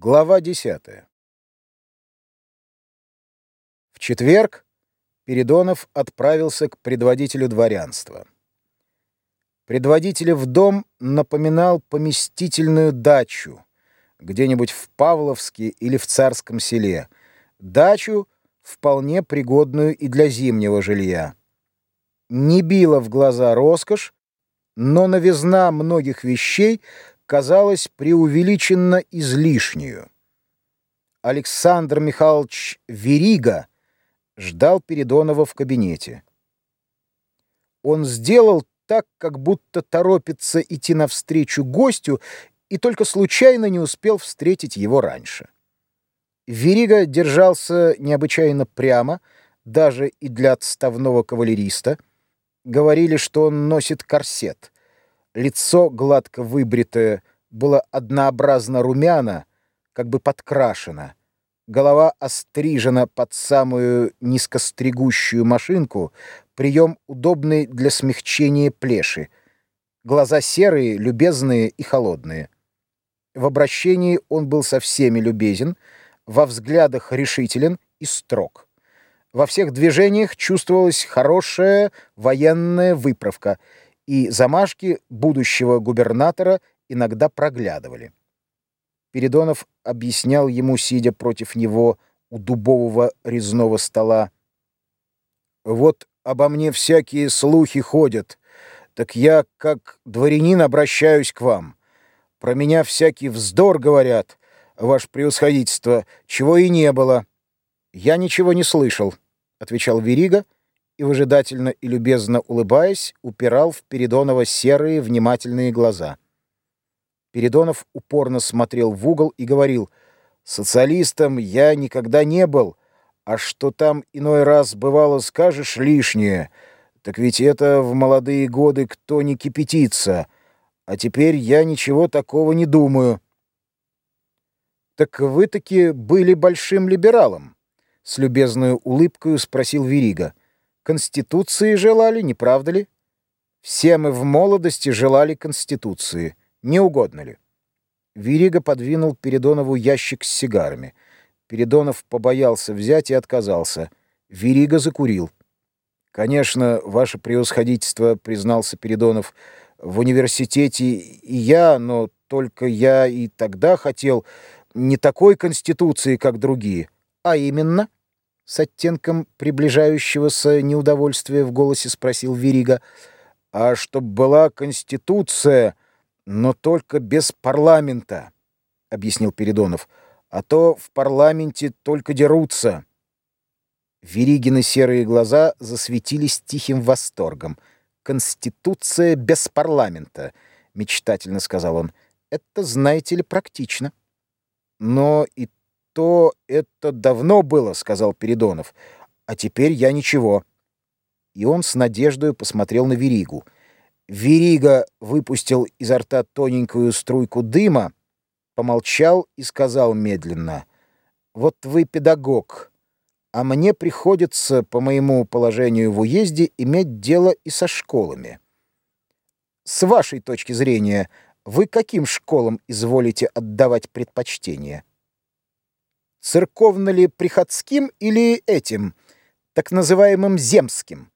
Глава 10. В четверг Передонов отправился к предводителю дворянства. Предводитель в дом напоминал поместительную дачу, где-нибудь в Павловске или в Царском селе, дачу, вполне пригодную и для зимнего жилья. Не била в глаза роскошь, но новизна многих вещей казалась преувеличенно излишнюю. Александр Михайлович Верига ждал Передонова в кабинете. Он сделал так, как будто торопится идти навстречу гостю, и только случайно не успел встретить его раньше. Верига держался необычайно прямо, даже и для отставного кавалериста. Говорили, что он носит корсет — Лицо, гладко выбритое, было однообразно румяно, как бы подкрашено. Голова острижена под самую низкостригущую машинку, прием удобный для смягчения плеши. Глаза серые, любезные и холодные. В обращении он был со всеми любезен, во взглядах решителен и строг. Во всех движениях чувствовалась хорошая военная выправка — и замашки будущего губернатора иногда проглядывали. Передонов объяснял ему, сидя против него у дубового резного стола. «Вот обо мне всякие слухи ходят, так я, как дворянин, обращаюсь к вам. Про меня всякий вздор говорят, ваше превосходительство, чего и не было». «Я ничего не слышал», — отвечал Верига, — и, выжидательно и любезно улыбаясь, упирал в Передонова серые внимательные глаза. Передонов упорно смотрел в угол и говорил, «Социалистом я никогда не был, а что там иной раз бывало скажешь лишнее, так ведь это в молодые годы кто не кипятится, а теперь я ничего такого не думаю». «Так вы таки были большим либералом?» — с любезной улыбкой спросил Верига. Конституции желали, не правда ли? Все мы в молодости желали Конституции. Не угодно ли? Верига подвинул Передонову ящик с сигарами. Передонов побоялся взять и отказался. Верига закурил. «Конечно, ваше превосходительство», — признался Передонов, — «в университете и я, но только я и тогда хотел не такой конституции, как другие, а именно...» с оттенком приближающегося неудовольствия в голосе спросил Верига. «А чтоб была конституция, но только без парламента», — объяснил Передонов. «А то в парламенте только дерутся». Веригины серые глаза засветились тихим восторгом. «Конституция без парламента», — мечтательно сказал он. «Это, знаете ли, практично». Но и что это давно было», — сказал Передонов. «А теперь я ничего». И он с надеждой посмотрел на Веригу. Верига выпустил изо рта тоненькую струйку дыма, помолчал и сказал медленно. «Вот вы педагог, а мне приходится, по моему положению в уезде, иметь дело и со школами. С вашей точки зрения, вы каким школам изволите отдавать предпочтение?» Церковно ли приходским или этим, так называемым земским.